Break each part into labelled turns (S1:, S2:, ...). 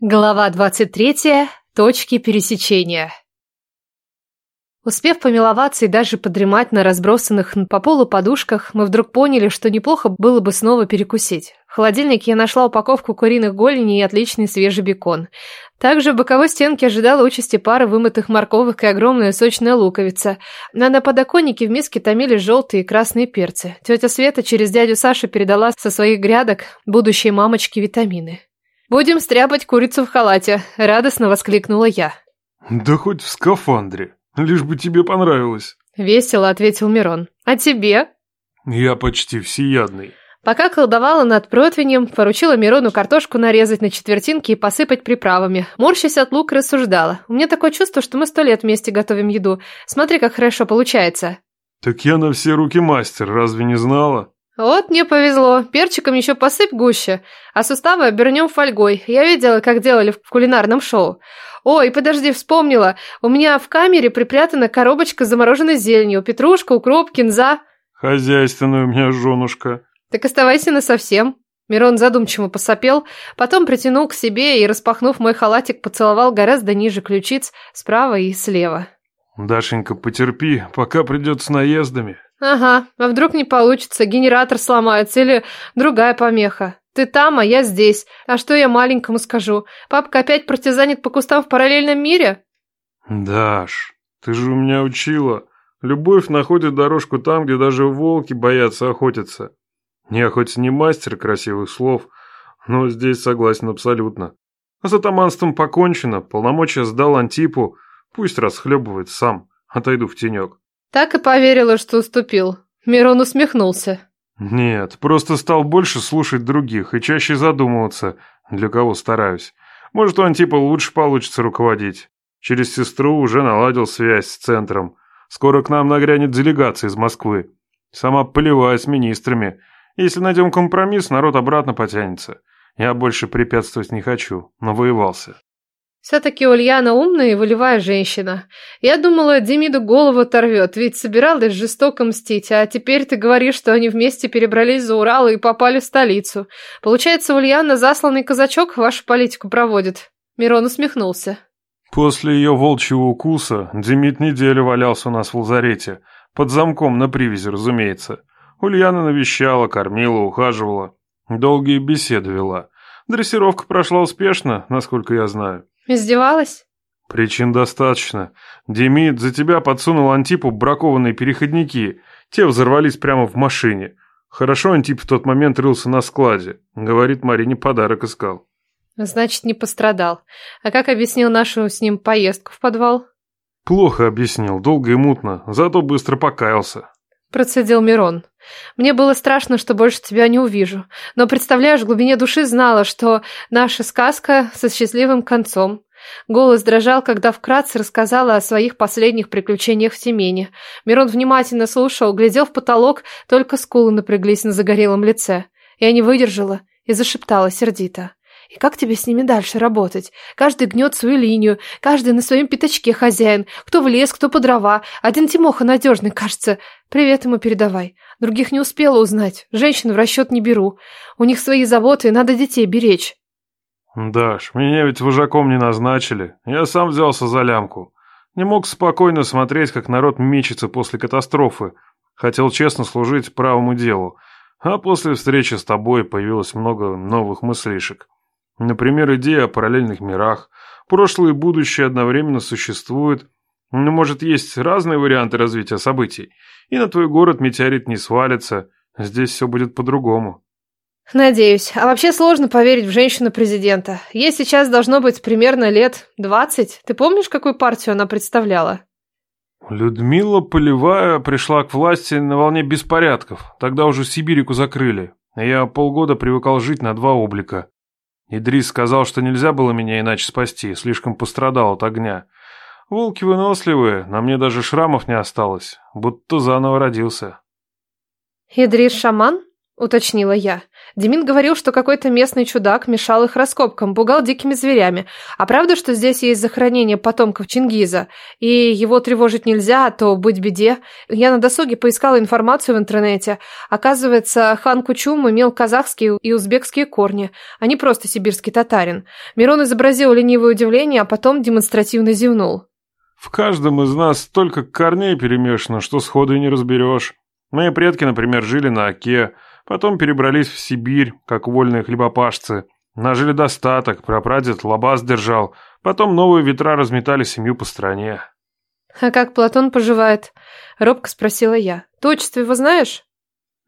S1: Глава 23. Точки пересечения. Успев помиловаться и даже подремать на разбросанных по полу подушках, мы вдруг поняли, что неплохо было бы снова перекусить. В холодильнике я нашла упаковку куриных голеней и отличный свежий бекон. Также в боковой стенке ожидала участи пары вымытых морковок и огромная сочная луковица. А на подоконнике в миске томили желтые и красные перцы. Тетя Света через дядю Сашу передала со своих грядок будущей мамочке витамины. «Будем стряпать курицу в халате», — радостно воскликнула я.
S2: «Да хоть в скафандре, лишь бы тебе понравилось», —
S1: весело ответил Мирон. «А тебе?»
S2: «Я почти всеядный».
S1: Пока колдовала над противнем, поручила Мирону картошку нарезать на четвертинки и посыпать приправами. Морщась от лука, рассуждала. «У меня такое чувство, что мы сто лет вместе готовим еду. Смотри, как хорошо получается».
S2: «Так я на все руки мастер, разве не знала?»
S1: Вот мне повезло. Перчиком еще посыпь гуще. А суставы обернем фольгой. Я видела, как делали в кулинарном шоу. Ой, подожди, вспомнила. У меня в камере припрятана коробочка с замороженной зеленью. Петрушка, укроп, кинза.
S2: Хозяйственная у меня женушка.
S1: Так оставайся насовсем. Мирон задумчиво посопел, потом притянул к себе и, распахнув мой халатик, поцеловал гораздо ниже ключиц, справа и слева.
S2: «Дашенька, потерпи, пока придет с наездами.
S1: Ага, а вдруг не получится, генератор сломается или другая помеха. Ты там, а я здесь. А что я маленькому скажу? Папка опять партизанит по кустам в параллельном мире?
S2: Даш, ты же у меня учила. Любовь находит дорожку там, где даже волки боятся охотиться. Я хоть не мастер красивых слов, но здесь согласен абсолютно. А с атаманством покончено, полномочия сдал Антипу, пусть расхлебывает сам, отойду в тенек.
S1: Так и поверила, что уступил. Мирон усмехнулся.
S2: «Нет, просто стал больше слушать других и чаще задумываться, для кого стараюсь. Может, он типа лучше получится руководить. Через сестру уже наладил связь с центром. Скоро к нам нагрянет делегация из Москвы. Сама полевая с министрами. Если найдем компромисс, народ обратно потянется. Я больше препятствовать не хочу, но воевался».
S1: Все-таки Ульяна умная и волевая женщина. Я думала, Демиду голову оторвет, ведь собиралась жестоко мстить, а теперь ты говоришь, что они вместе перебрались за Урал и попали в столицу. Получается, Ульяна засланный казачок вашу политику проводит. Мирон усмехнулся.
S2: После ее волчьего укуса Демид неделю валялся у нас в лазарете. Под замком на привязи, разумеется. Ульяна навещала, кормила, ухаживала. Долгие беседы вела. Дрессировка прошла успешно, насколько я знаю.
S1: Издевалась?
S2: Причин достаточно. Демид за тебя подсунул Антипу бракованные переходники. Те взорвались прямо в машине. Хорошо Антип в тот момент рылся на складе. Говорит, Марине подарок искал.
S1: Ну, значит, не пострадал. А как объяснил нашу с ним поездку в подвал?
S2: Плохо объяснил, долго и мутно, зато быстро покаялся.
S1: Процедил Мирон. Мне было страшно, что больше тебя не увижу. Но, представляешь, в глубине души знала, что наша сказка со счастливым концом. Голос дрожал, когда вкратце рассказала о своих последних приключениях в Тимене. Мирон внимательно слушал, глядел в потолок, только скулы напряглись на загорелом лице. Я не выдержала и зашептала сердито. И как тебе с ними дальше работать? Каждый гнет свою линию, каждый на своем пятачке хозяин. Кто в лес, кто по дрова. Один Тимоха надежный, кажется. Привет ему передавай. Других не успела узнать. Женщин в расчет не беру. У них свои заботы, надо детей беречь.
S2: Даш, меня ведь вожаком не назначили. Я сам взялся за лямку. Не мог спокойно смотреть, как народ мечется после катастрофы. Хотел честно служить правому делу. А после встречи с тобой появилось много новых мыслишек. Например, идея о параллельных мирах. Прошлое и будущее одновременно существуют. Ну, может, есть разные варианты развития событий. И на твой город метеорит не свалится. Здесь все будет по-другому.
S1: Надеюсь. А вообще сложно поверить в женщину-президента. Ей сейчас должно быть примерно лет 20. Ты помнишь, какую партию она представляла?
S2: Людмила Полевая пришла к власти на волне беспорядков. Тогда уже Сибирику закрыли. Я полгода привыкал жить на два облика. Идрис сказал, что нельзя было меня иначе спасти, слишком пострадал от огня. Волки выносливые, на мне даже шрамов не осталось, будто заново родился.
S1: Идрис шаман? — уточнила я. Демин говорил, что какой-то местный чудак мешал их раскопкам, пугал дикими зверями. А правда, что здесь есть захоронение потомков Чингиза, и его тревожить нельзя, а то быть беде. Я на досуге поискала информацию в интернете. Оказывается, хан Кучум имел казахские и узбекские корни, а не просто сибирский татарин. Мирон изобразил ленивое удивление, а потом демонстративно зевнул.
S2: «В каждом из нас столько корней перемешано, что сходу и не разберешь. Мои предки, например, жили на Оке». Потом перебрались в Сибирь, как вольные хлебопашцы. Нажили достаток, прапрадед лабаз держал. Потом новые ветра разметали семью по стране.
S1: «А как Платон поживает?» — робко спросила я. Точество его знаешь?»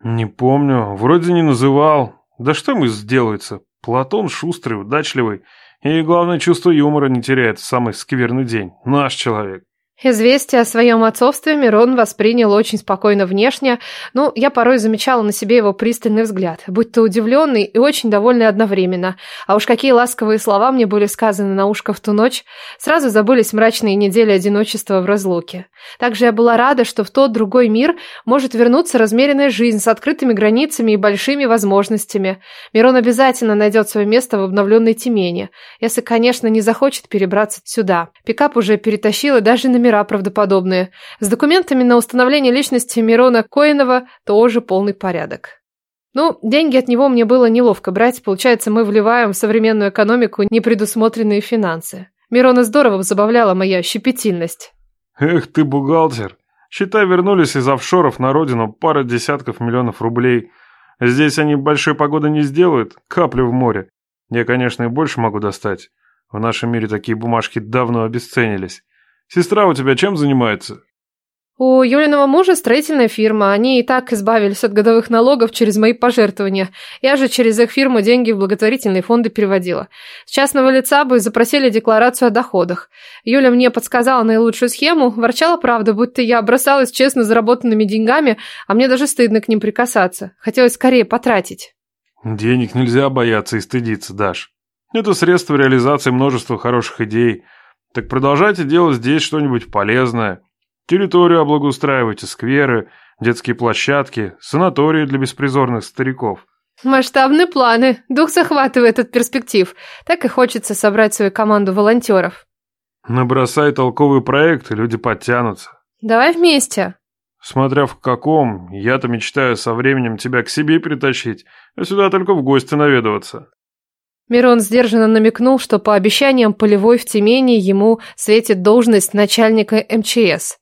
S2: «Не помню. Вроде не называл. Да что ему сделается? Платон шустрый, удачливый. И, главное, чувство юмора не теряет в самый скверный день. Наш человек».
S1: Известие о своем отцовстве Мирон воспринял очень спокойно внешне, но я порой замечала на себе его пристальный взгляд, будь-то удивленный и очень довольный одновременно. А уж какие ласковые слова мне были сказаны на ушко в ту ночь, сразу забылись мрачные недели одиночества в разлуке. Также я была рада, что в тот другой мир может вернуться размеренная жизнь с открытыми границами и большими возможностями. Мирон обязательно найдет свое место в обновленной Тимени, если, конечно, не захочет перебраться сюда. Пикап уже перетащила даже на номера правдоподобные. С документами на установление личности Мирона Коинова тоже полный порядок. Ну, деньги от него мне было неловко брать, получается, мы вливаем в современную экономику непредусмотренные финансы. Мирона здорово забавляла моя щепетильность.
S2: Эх ты, бухгалтер. Считай, вернулись из офшоров на родину пара десятков миллионов рублей. Здесь они большой погоды не сделают, каплю в море. Я, конечно, и больше могу достать. В нашем мире такие бумажки давно обесценились. Сестра у тебя чем занимается?
S1: У Юлиного мужа строительная фирма. Они и так избавились от годовых налогов через мои пожертвования. Я же через их фирму деньги в благотворительные фонды переводила. С частного лица бы запросили декларацию о доходах. Юля мне подсказала наилучшую схему, ворчала правда, будто я бросалась честно заработанными деньгами, а мне даже стыдно к ним прикасаться. Хотелось скорее потратить.
S2: Денег нельзя бояться и стыдиться, Даш. Это средство реализации множества хороших идей – так продолжайте делать здесь что-нибудь полезное. Территорию облагоустраивайте, скверы, детские площадки, санатории для беспризорных стариков.
S1: Масштабные планы. Дух захватывает этот перспектив. Так и хочется собрать свою команду волонтеров.
S2: Набросай толковый проект, и люди подтянутся.
S1: Давай вместе.
S2: Смотря в каком, я-то мечтаю со временем тебя к себе притащить, а сюда только в гости наведываться.
S1: Мирон сдержанно намекнул, что по обещаниям Полевой в Тюмени ему светит должность начальника МЧС.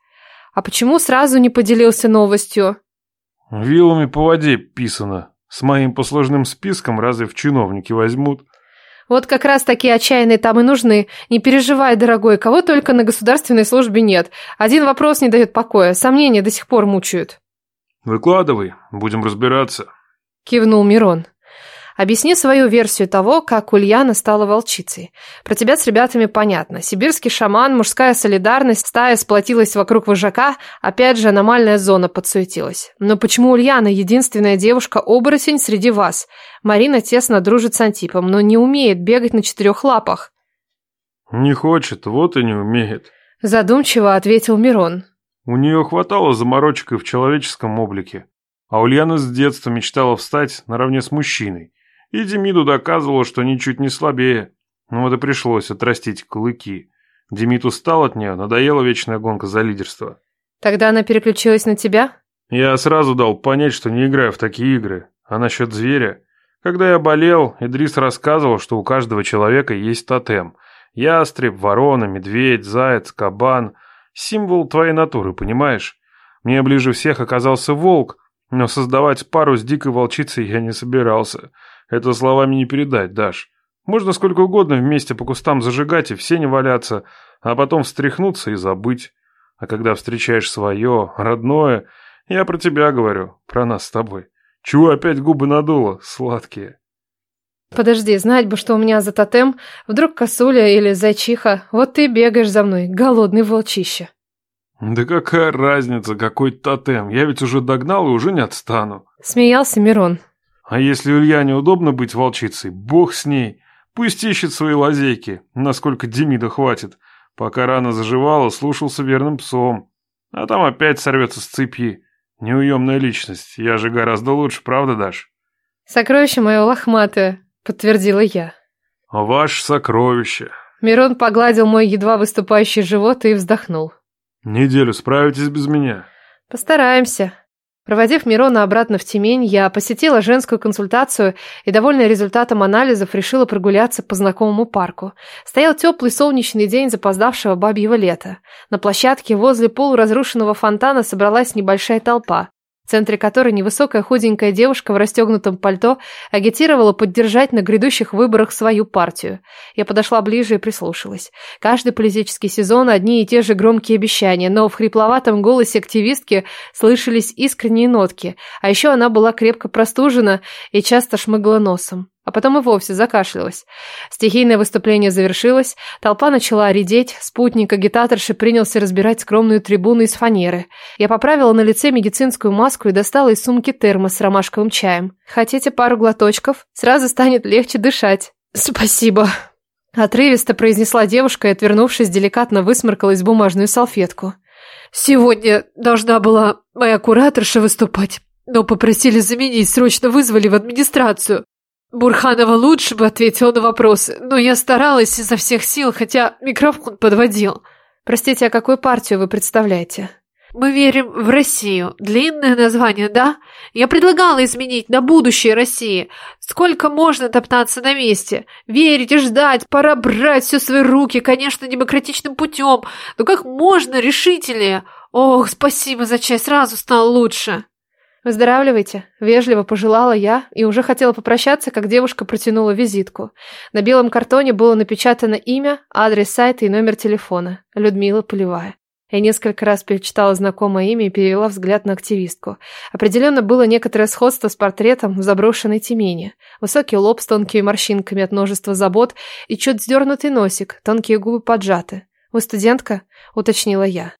S1: А почему сразу не поделился новостью?
S2: Вилами по воде писано. С моим посложным списком разве в чиновники возьмут?
S1: Вот как раз такие отчаянные там и нужны. Не переживай, дорогой, кого только на государственной службе нет. Один вопрос не дает покоя, сомнения до сих пор мучают.
S2: Выкладывай, будем разбираться.
S1: Кивнул Мирон. Объясни свою версию того, как Ульяна стала волчицей. Про тебя с ребятами понятно. Сибирский шаман, мужская солидарность, стая сплотилась вокруг вожака, опять же аномальная зона подсуетилась. Но почему Ульяна единственная девушка-оборотень среди вас? Марина тесно дружит с Антипом, но не умеет бегать на четырех лапах.
S2: «Не хочет, вот и не умеет», –
S1: задумчиво ответил Мирон.
S2: «У нее хватало заморочек и в человеческом облике. А Ульяна с детства мечтала встать наравне с мужчиной, и Демиду доказывала, что ничуть не слабее. Ну но это пришлось отрастить клыки. Демид устал от нее, надоела вечная гонка за лидерство.
S1: Тогда она переключилась на тебя?
S2: Я сразу дал понять, что не играю в такие игры. А насчет зверя? Когда я болел, Идрис рассказывал, что у каждого человека есть тотем. Ястреб, ворона, медведь, заяц, кабан. Символ твоей натуры, понимаешь? Мне ближе всех оказался волк, но создавать пару с дикой волчицей я не собирался. Это словами не передать, Даш. Можно сколько угодно вместе по кустам зажигать и все не валяться, а потом встряхнуться и забыть. А когда встречаешь свое, родное, я про тебя говорю, про нас с тобой. Чего опять губы надуло, сладкие?»
S1: Подожди, знать бы, что у меня за тотем. Вдруг косуля или зайчиха. Вот ты бегаешь за мной, голодный волчище.
S2: Да какая разница, какой тотем? Я ведь уже догнал и уже не отстану.
S1: Смеялся Мирон.
S2: А если Ульяне удобно быть волчицей, бог с ней. Пусть ищет свои лазейки, насколько Демида хватит. Пока рана заживала, слушался верным псом. А там опять сорвется с цепи. Неуемная личность. Я же гораздо лучше, правда, Даш?
S1: Сокровище мое лохматое, подтвердила я.
S2: А ваше сокровище.
S1: Мирон погладил мой едва выступающий живот и вздохнул.
S2: Неделю справитесь без меня.
S1: Постараемся. Проводив Мирона обратно в Тюмень, я посетила женскую консультацию и, довольная результатом анализов, решила прогуляться по знакомому парку. Стоял теплый солнечный день запоздавшего бабьего лета. На площадке возле полуразрушенного фонтана собралась небольшая толпа в центре которой невысокая худенькая девушка в расстегнутом пальто агитировала поддержать на грядущих выборах свою партию. Я подошла ближе и прислушалась. Каждый политический сезон одни и те же громкие обещания, но в хрипловатом голосе активистки слышались искренние нотки, а еще она была крепко простужена и часто шмыгла носом а потом и вовсе закашлялась. Стихийное выступление завершилось, толпа начала редеть, спутник агитаторши принялся разбирать скромную трибуну из фанеры. Я поправила на лице медицинскую маску и достала из сумки термос с ромашковым чаем. Хотите пару глоточков? Сразу станет легче дышать. Спасибо. Отрывисто произнесла девушка и, отвернувшись, деликатно высморкалась в бумажную салфетку. «Сегодня должна была моя кураторша выступать, но попросили заменить, срочно вызвали в администрацию. Бурханова лучше бы ответил на вопросы, но «Ну, я старалась изо всех сил, хотя микрофон подводил. Простите, а какую партию вы представляете? Мы верим в Россию. Длинное название, да? Я предлагала изменить на будущее России. Сколько можно топтаться на месте? Верить и ждать, пора брать все свои руки, конечно, демократичным путем. Но как можно решительнее? Ох, спасибо за чай, сразу стало лучше. «Выздоравливайте», — вежливо пожелала я и уже хотела попрощаться, как девушка протянула визитку. На белом картоне было напечатано имя, адрес сайта и номер телефона — Людмила Полевая. Я несколько раз перечитала знакомое имя и перевела взгляд на активистку. Определенно было некоторое сходство с портретом в заброшенной Тимени. Высокий лоб с тонкими морщинками от множества забот и чуть сдернутый носик, тонкие губы поджаты. «Вы студентка?» — уточнила я.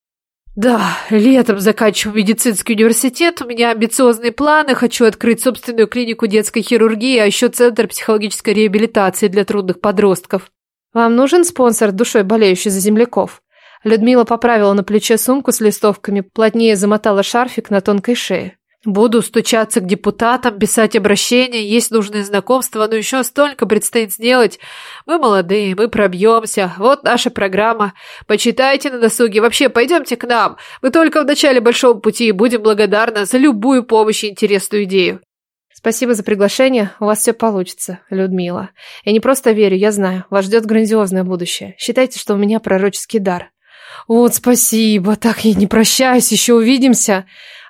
S1: Да, летом заканчиваю медицинский университет, у меня амбициозные планы, хочу открыть собственную клинику детской хирургии, а еще центр психологической реабилитации для трудных подростков. Вам нужен спонсор, душой болеющий за земляков? Людмила поправила на плече сумку с листовками, плотнее замотала шарфик на тонкой шее. Буду стучаться к депутатам, писать обращения, есть нужные знакомства, но еще столько предстоит сделать. Мы молодые, мы пробьемся. Вот наша программа. Почитайте на досуге. Вообще, пойдемте к нам. Мы только в начале большого пути и будем благодарны за любую помощь и интересную идею. Спасибо за приглашение. У вас все получится, Людмила. Я не просто верю, я знаю. Вас ждет грандиозное будущее. Считайте, что у меня пророческий дар. Вот спасибо. Так я не прощаюсь. Еще увидимся.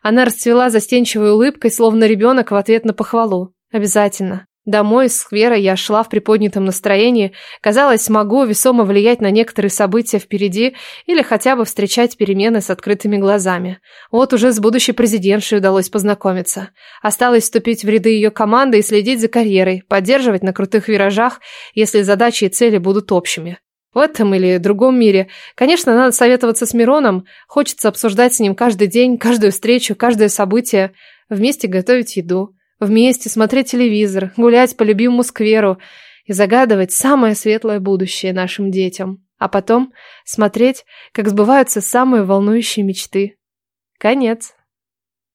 S1: Она расцвела застенчивой улыбкой, словно ребенок в ответ на похвалу. Обязательно. Домой из сквера я шла в приподнятом настроении. Казалось, могу весомо влиять на некоторые события впереди или хотя бы встречать перемены с открытыми глазами. Вот уже с будущей президентшей удалось познакомиться. Осталось вступить в ряды ее команды и следить за карьерой, поддерживать на крутых виражах, если задачи и цели будут общими в этом или другом мире. Конечно, надо советоваться с Мироном. Хочется обсуждать с ним каждый день, каждую встречу, каждое событие. Вместе готовить еду. Вместе смотреть телевизор, гулять по любимому скверу и загадывать самое светлое будущее нашим детям. А потом смотреть, как сбываются самые волнующие мечты. Конец.